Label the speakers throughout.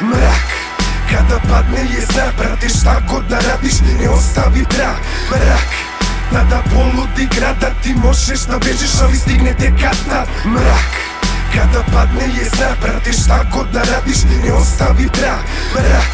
Speaker 1: мрак Када падне језда, брате, шта год да радиш, не остави трак Мрак, да да полуди града, ти можеш да бежиш, али стигне те катна. Мрак, када падне језда, брате, шта год да радиш, не остави трак Мрак,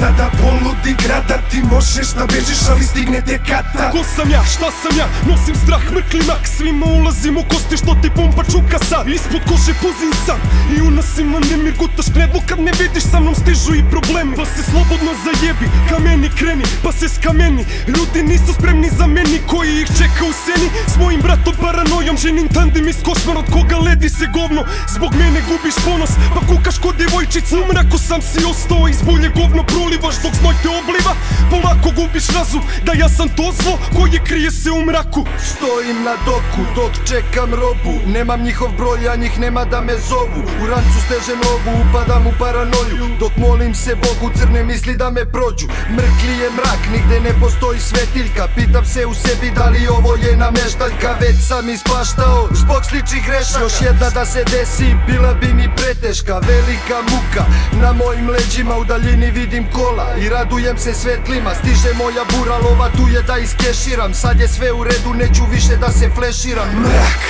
Speaker 1: Tada poludi grada ti možeš da bežiš ali stigne te kata.
Speaker 2: Ko sam ja, šta sam ja, nosim strah, mrkli mak. Svima ulazim u kosti što ti pumpa čuka sad. Ispod kože puzim sam i unosim vam nemir Gutaš knedlu kad me vidiš sa mnom stižu i problemi. Pa se slobodno zajebi, kameni kreni, pa se skameni. Ljudi nisu spremni za meni koji ih čeka u seni S mojim bratom paranojom ženim tandem iz košmar od koga ledi se govno. Zbog mene gubiš ponos, pa kukaš kod djevojčica U mraku sam si ostao, iz bulje govno prolivaš dok znoj te obliva Polako gubiš razum, da ja sam to zlo koje krije se u mraku.
Speaker 3: Stojim na doku dok čekam robu Nemam njihov broj, a njih nema da me zovu. U rancu stežem lovu, upadam u paranoju Dok molim se Bogu, crne misli da me prođu. Mrkli je mrak, nigde ne postoji svetiljka Pitam se u sebi da li ovo je nameštaljka Već sam ispaštao. Zbog sličnih grešaka Još jedna da se desi, bila bi mi preteška Velika muka, na mojim leđima u daljini vidim kola I radujem se svetlima, stiže moja bura lova Tu je da iskeširam, sad je sve u redu, neću više da se fleširam.
Speaker 1: Mrak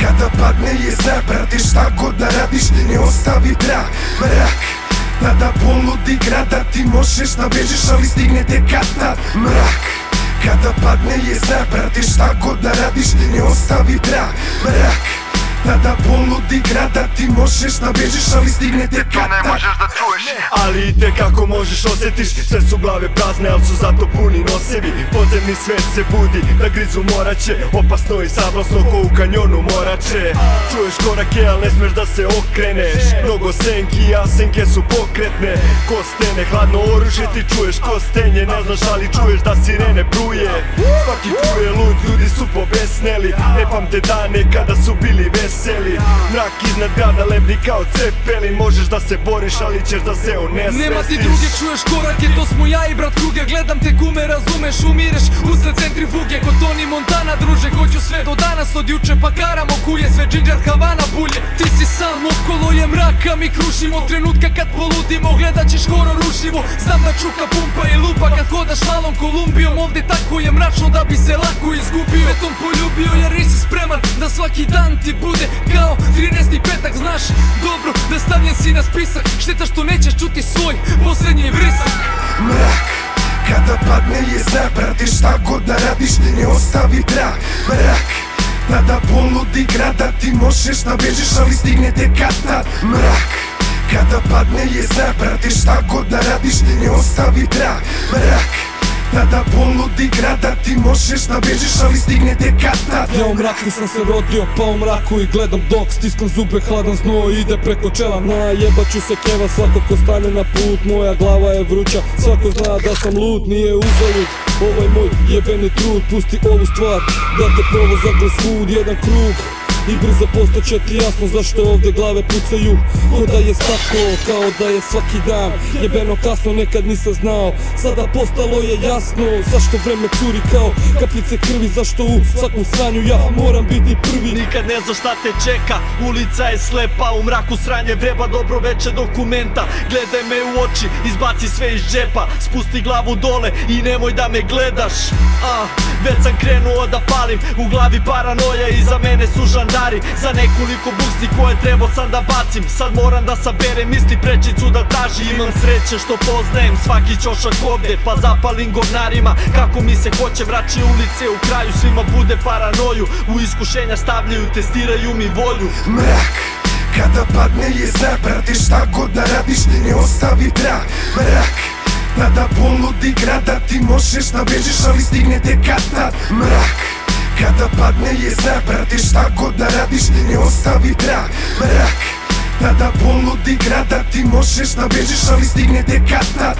Speaker 1: Kada padne je zna Brate šta god da radiš ne ostavi trag Mrak Tada poludi grada ti možeš da bežiš ali stigne te kata. Mrak Kada padne je zna Brate šta god da radiš ne ostavi trag Mrak Tada poludi grada ti možeš da bežiš ali stigne te
Speaker 4: To ne
Speaker 1: kata
Speaker 4: možeš da čuješ.
Speaker 5: Ali i te kako možeš osjetiš Sve su glave prazne, ali su zato puni nosevi. Podzemni svet se budi, da grizu moraće Opasno i sablasno ko u kanjonu morače Čuješ korake, ali ne smeš da se okreneš. Mnogo senki, a senke su pokretne. Ko stene, hladno oružje ti čuješ Ko stenje, ne znaš, ali čuješ da sirene bruje Svaki čuje lud, ljudi su pobesneli. Ne pamte dane kada su bili veseli. Mrak iznad grada lebdi kao cepeli. Možeš da se boriš, ali ćeš da se onesvestiš
Speaker 6: Nema ti druge, čuješ korake, to smo ja i brat Kruger Gledam te kume, razumeš, umireš. Usred centrifuge, kod Toni Montana druže Hoću sve do danas, od juče pa karamo kuje Sve džinđar Havana bulje Ti si sam, okolo je mraka Mi krušimo trenutka kad poludimo Gledat ćeš horor rušivo Znam da čuka pumpa i lupa Kad hodaš malom Kolumbijom. Ovde tako je mračno da bi se lako izgubio. Beton poljubio jer nisi spreman Da svaki dan ti bude kao 13. petak. Znaš dobro da stavljen si na spisak Šteta što nećeš čuti svoj posljednji vrisak.
Speaker 1: Mrak Kada padne je zna šta god da radiš ne ostavi trag Mrak Tada poludi grada ti možeš da bežiš ali stigne te kata. Mrak Kada padne je zna Brate šta god da radiš ne ostavi trag Mrak Tada poludi grada ti možeš da bežiš ali stigne te kata
Speaker 2: Ja u mraku sam se rodio, pa u mraku i gledam dok Stiskam zube, hladan znoj ide preko čela. Najebaću se keva svako ko stane na put Moja glava je vruća, svako zna da sam lud Nije uzalud, ovaj moj jebeni trud Pusti ovu stvar, da te provoza kroz svud Jedan krug i brzo postaće ti jasno zašto ovde glave pucaju. Ko da je staklo, kao da je svaki dan. Jebeno kasno, nekad nisam znao. Sada postalo je jasno Zašto vreme curi kao kapljice krvi. Zašto u svakom sranju ja moram biti prvi?
Speaker 5: Nikad ne znaš šta te čeka, ulica je slepa U mraku sranje vreba, dobro veče dokumenta. Gledaj me u oči, izbaci sve iz džepa. Spusti glavu dole i nemoj da me gledaš. A, već sam krenuo da palim. U glavi paranoja, iza mene su žandari Za nekoliko buksi koje trebao sam da bacim. Sad moram da saberem isti prečicu da traži Imam sreće što poznajem svaki ćošak ovde Pa zapalim govnarima kako mi se hoće. Vraći ulice u kraju, svima bude paranoju. U iskušenja stavljaju, testiraju mi volju.
Speaker 1: Mrak Kada padne je zna Brate šta god da radiš ne ostavi trag Mrak Tada poludi grada ti možeš da bežiš ali stigne te kata Mrak Када падне је зна, брате, шта год да радиш, не остави трак, мрак. Тада полуди града ти можеш да бежиш, али стигнете катта